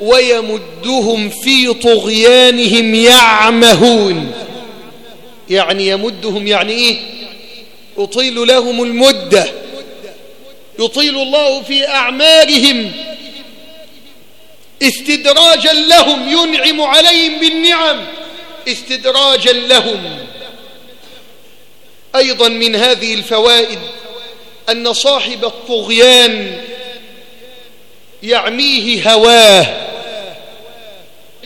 ويمدهم في طغيانهم يعمهون. يعني يمدهم يعني إيه؟ يطيل لهم المدة يطيل الله في أعمالهم. استدراجا لهم ينعم عليهم بالنعم. استدراجا لهم. أيضا من هذه الفوائد أن صاحب الطغيان يعميه هواه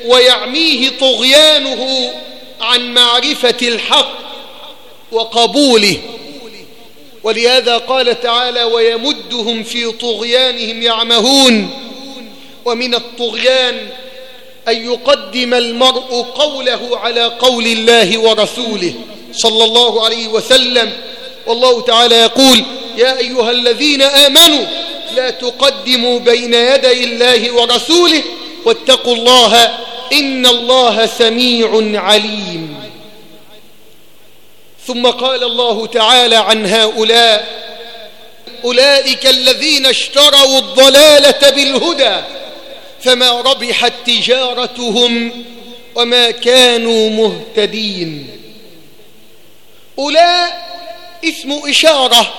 ويعميه طغيانه عن معرفة الحق وقبوله. ولهذا قال تعالى ويمدهم في طغيانهم يعمهون ومن الطغيان أن يقدم المرء قوله على قول الله ورسوله صلى الله عليه وسلم. والله تعالى يقول يا أيها الذين آمنوا لا تقدموا بين يدي الله ورسوله واتقوا الله إن الله سميع عليم. ثم قال الله تعالى عن هؤلاء أولئك الذين اشتروا الضلالة بالهدى فما ربحت تجارتهم وما كانوا مهتدين. أولاء اسم إشارة.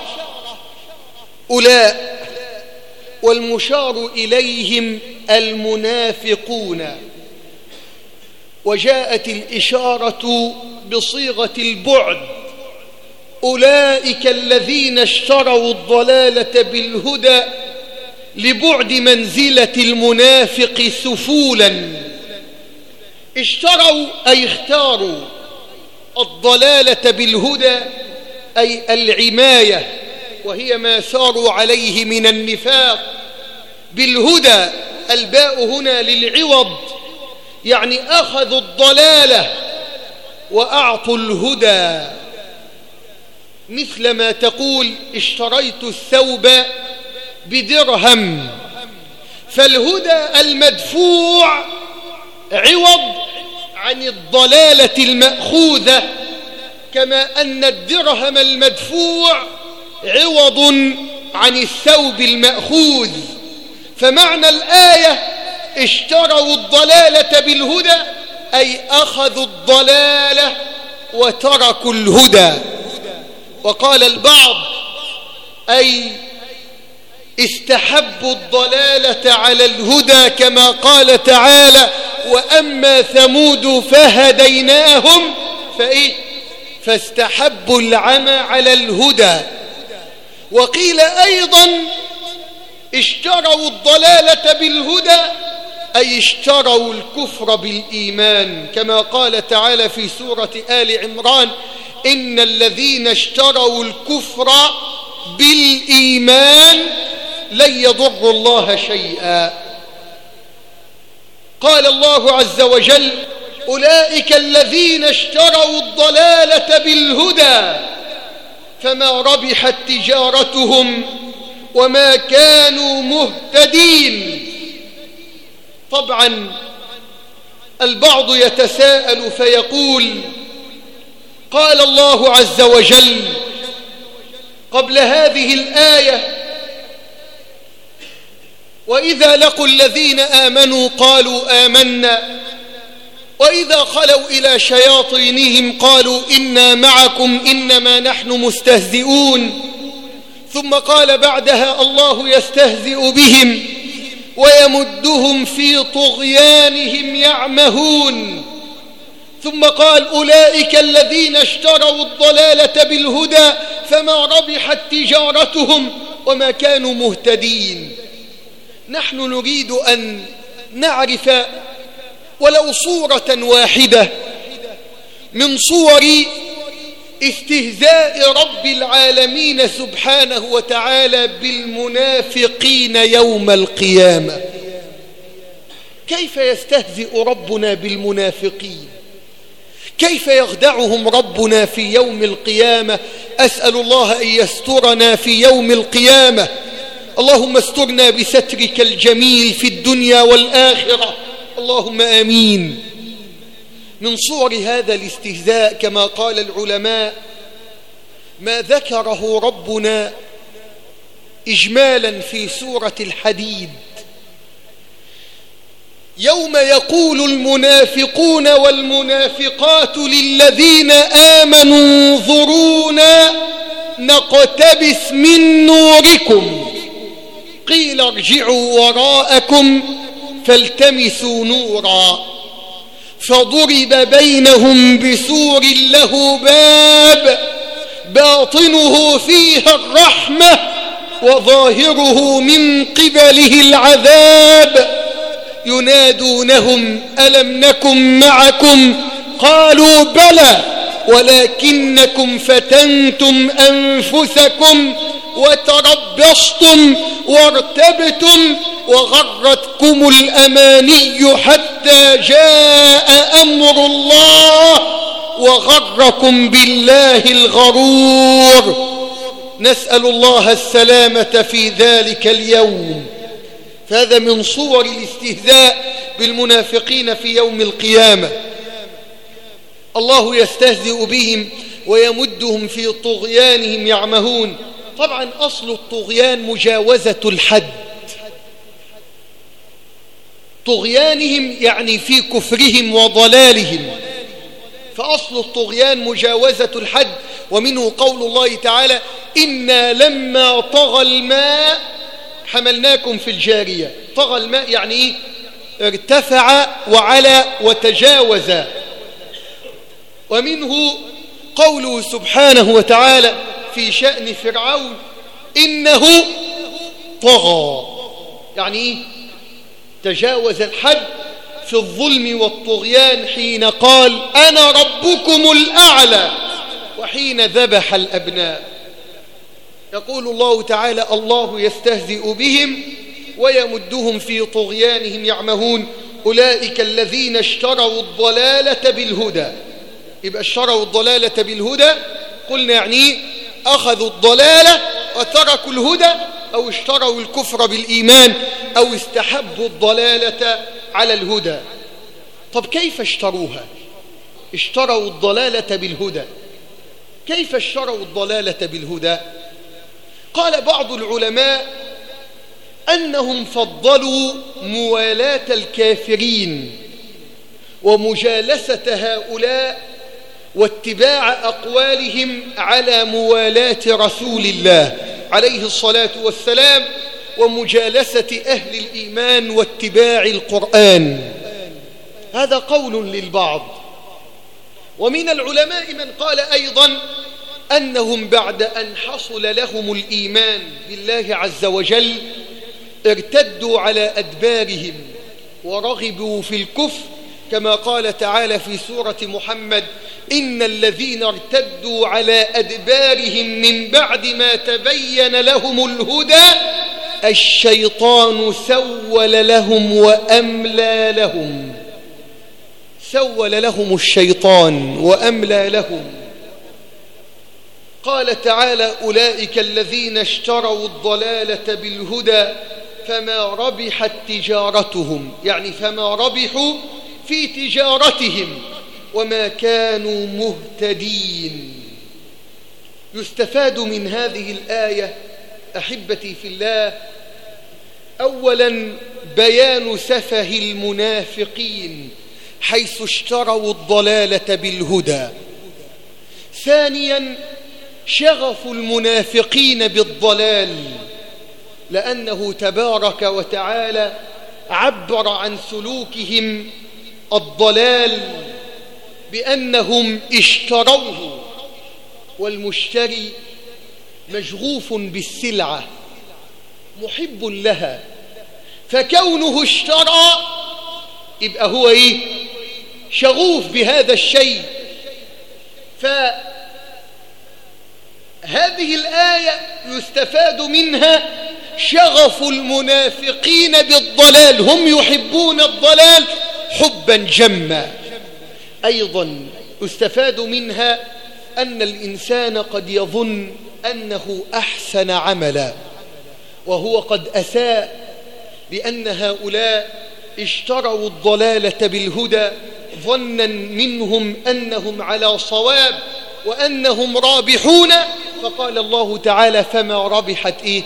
أولاء والمشار إليهم المنافقون. وجاءت الإشارة بصيغة البعد. أولئك الذين اشتروا الضلالة بالهدى لبعد منزلة المنافق سفولا. اشتروا أي اختاروا الضلالة بالهدى أي العماية وهي ما ساروا عليه من النفاق. بالهدى الباء هنا للعوض يعني أخذوا الضلالة وأعطوا الهدى. مثل ما تقول اشتريت الثوب بدرهم. فالهدى المدفوع عوض عن الضلالة المأخوذة كما أن الدرهم المدفوع عوض عن الثوب المأخوذ. فمعنى الآية اشتروا الضلالة بالهدى أي أخذوا الضلالة وتركوا الهدى. وقال البعض أي استحبوا الضلالة على الهدى كما قال تعالى وأما ثمود فهديناهم فإيه؟ فاستحبوا العمى على الهدى. وقيل أيضا اشتروا الضلالة بالهدى أي اشتروا الكفر بالإيمان. كما قال تعالى في سورة آل عمران إن الذين اشتروا الكفر بالإيمان يضروا الله شيئا. قال الله عز وجل أولئك الذين اشتروا الضلالة بالهدى فما ربحت تجارتهم وما كانوا مهتدين. طبعا البعض يتساءل فيقول قال الله عز وجل قبل هذه الآية وإذا لقوا الذين آمنوا قالوا آمنا. وإذا خلوا إلى شياطينهم قالوا إنا معكم إنما نحن مستهزئون. ثم قال بعدها الله يستهزئ بهم ويمدهم في طغيانهم يعمهون. ثم قال أولئك الذين اشتروا الضلالة بالهدى فما ربحت تجارتهم وما كانوا مهتدين. نحن نريد أن نعرف ولو صورة واحدة من صور استهزاء رب العالمين سبحانه وتعالى بالمنافقين يوم القيامة. كيف يستهزئ ربنا بالمنافقين؟ كيف يخدعهم ربنا في يوم القيامة؟ أسأل الله أن يسترنا في يوم القيامة. اللهم استرنا بسترك الجميل في الدنيا والآخرة. اللهم آمين. من صور هذا الاستهزاء كما قال العلماء ما ذكره ربنا إجمالا في سورة الحديد. يوم يقول المنافقون والمنافقات للذين آمنوا انظرونا نقتبس من نوركم. قيل ارجعوا وراءكم فالتمسوا نورا فضرب بينهم بسور له باب باطنه فيها الرحمة وظاهره من قبله العذاب ينادونهم ألم نكن معكم قالوا بلى ولكنكم فتنتم أنفسكم وتربصتم وارتبتم وغرتكم الأماني حتى جاء أمر الله وغركم بالله الغرور. نسأل الله السلامة في ذلك اليوم. فهذا من صور الاستهزاء بالمنافقين في يوم القيامة. الله يستهزئ بهم ويمدهم في طغيانهم يعمهون. طبعا أصل الطغيان مجاوزة الحد. طغيانهم يعني في كفرهم وضلالهم. فأصل الطغيان مجاوزة الحد ومنه قول الله تعالى إنا لما طغى الماء حملناكم في الجارية. طغى الماء يعني إيه؟ ارتفع وعلى وتجاوز. ومنه قوله سبحانه وتعالى في شأن فرعون إنه طغى. يعني إيه؟ تجاوز الحد في الظلم والطغيان حين قال أنا ربكم الأعلى وحين ذبح الأبناء. يقول الله تعالى الله يستهزئ بهم ويمدهم في طغيانهم يعمهون. أولئك الذين اشتروا الضلالة بالهدى. يبقى اشتروا الضلالة بالهدى. قلنا يعني أخذوا الضلالة وتركوا الهدى أو اشتروا الكفر بالإيمان أو استحبوا الضلالة على الهدى. طب كيف اشتروها؟ اشتروا الضلالة بالهدى. كيف اشتروا الضلالة بالهدى؟ قال بعض العلماء أنهم فضلوا موالاة الكافرين ومجالسة هؤلاء واتباع أقوالهم على موالاة رسول الله عليه الصلاة والسلام ومجالسة أهل الإيمان واتباع القرآن. هذا قول للبعض. ومن العلماء من قال أيضا أنهم بعد أن حصل لهم الإيمان بالله عز وجل ارتدوا على أدبارهم ورغبوا في الكفر كما قال تعالى في سورة محمد إن الذين ارتدوا على أدبارهم من بعد ما تبين لهم الهدى الشيطان سول لهم وأملى لهم. سول لهم الشيطان وأملى لهم. قال تعالى أولئك الذين اشتروا الضلالة بالهدى فما ربحت تجارتهم. يعني فما ربحوا في تجارتهم وما كانوا مهتدين. يستفاد من هذه الآية أحبتي في الله أولا بيان سفه المنافقين حيث اشتروا الضلالة بالهدى. ثانيا شغف المنافقين بالضلال لأنه تبارك وتعالى عبر عن سلوكهم الضلال بأنهم اشتروه والمشتري مشغوف بالسلعة محب لها فكونه اشترى يبقى هو إيه؟ شغوف بهذا الشيء. فهذه الآية يستفاد منها شغف المنافقين بالضلال هم يحبون الضلال حبا جما. أيضا يستفاد منها أن الإنسان قد يظن أنه أحسن عملا وهو قد أساء لأن هؤلاء اشتروا الضلالة بالهدى ظنا منهم أنهم على صواب وأنهم رابحون. فقال الله تعالى فما ربحت إيه؟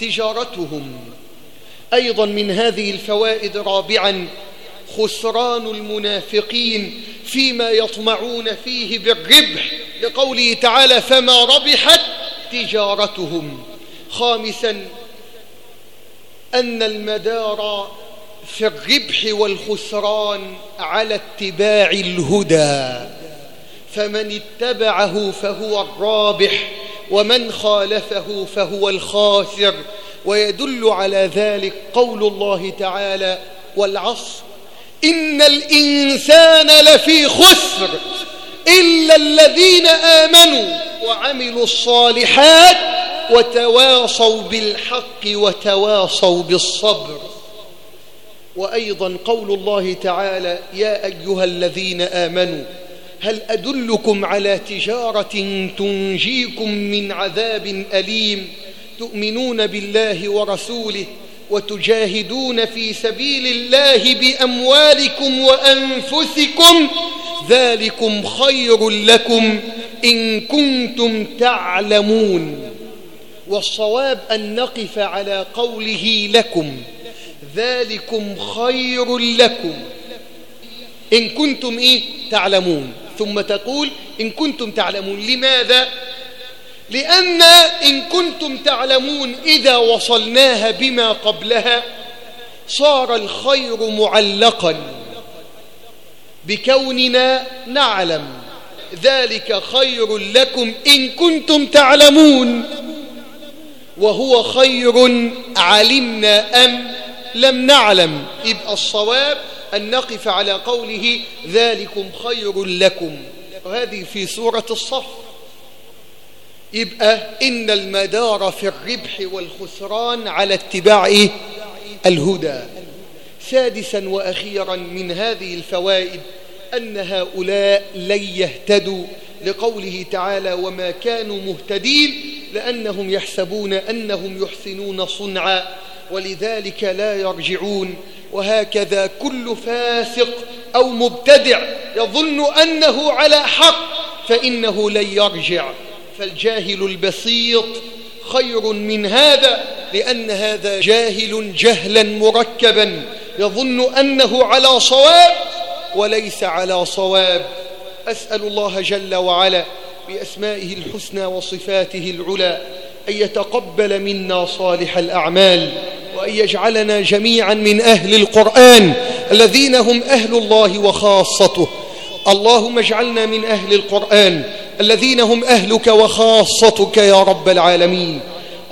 تجارتهم. أيضا من هذه الفوائد رابعا خسران المنافقين فيما يطمعون فيه بالربح. لقوله تعالى فما ربحت تجارتهم. خامسا أن المدار في الربح والخسران على اتباع الهدى. فمن اتبعه فهو الرابح ومن خالفه فهو الخاسر. ويدل على ذلك قول الله تعالى والعصر إن الإنسان لفي خسر إلا الذين آمنوا وعملوا الصالحات وتواصوا بالحق وتواصوا بالصبر وأيضا قول الله تعالى يا أيها الذين آمنوا هل أدلكم على تجارة تنجيكم من عذاب أليم تؤمنون بالله ورسوله وتجاهدون في سبيل الله بأموالكم وأنفسكم ذلكم خير لكم إن كنتم تعلمون. والصواب أن نقف على قوله لكم ذلكم خير لكم. إن كنتم إيه؟ تعلمون. ثم تقول إن كنتم تعلمون. لماذا؟ لأن إن كنتم تعلمون إذا وصلناها بما قبلها صار الخير معلقا. بكوننا نعلم ذلك خير لكم إن كنتم تعلمون. وهو خير علمنا أم لم نعلم. يبقى الصواب أن نقف على قوله ذلكم خير لكم. وهذه في سورة الصف. يبقى إن المدار في الربح والخسران على اتباع إيه؟ الهدى سادسا وأخيرا من هذه الفوائد أن هؤلاء لن يهتدوا لقوله تعالى وما كانوا مهتدين لأنهم يحسبون أنهم يحسنون صنعا ولذلك لا يرجعون وهكذا كل فاسق أو مبتدع يظن أنه على حق فإنه لن يرجع فالجاهل البسيط خير من هذا لأن هذا جاهل جهلا مركبا يظن أنه على صواب وليس على صواب. أسأل الله جل وعلا بأسمائه الحسنى وصفاته العلى أن يتقبل منا صالح الأعمال وأن يجعلنا جميعا من أهل القرآن الذين هم أهل الله وخاصته. اللهم اجعلنا من أهل القرآن الذين هم أهلك وخاصتك يا رب العالمين.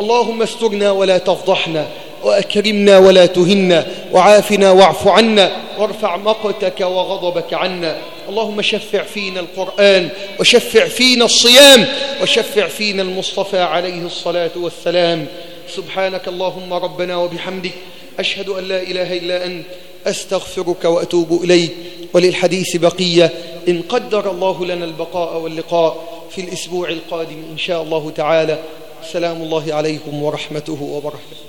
اللهم استرنا ولا تفضحنا وأكرمنا ولا تهنا وعافنا واعف عنا وارفع مقتك وغضبك عنا. اللهم شفع فينا القرآن وشفع فينا الصيام وشفع فينا المصطفى عليه الصلاة والسلام. سبحانك اللهم ربنا وبحمدك أشهد أن لا إله إلا أنت أستغفرك وأتوب إليك. وللحديث بقية. إن قدر الله لنا البقاء واللقاء في الأسبوع القادم إن شاء الله تعالى. سلام الله عليكم ورحمته وبركاته.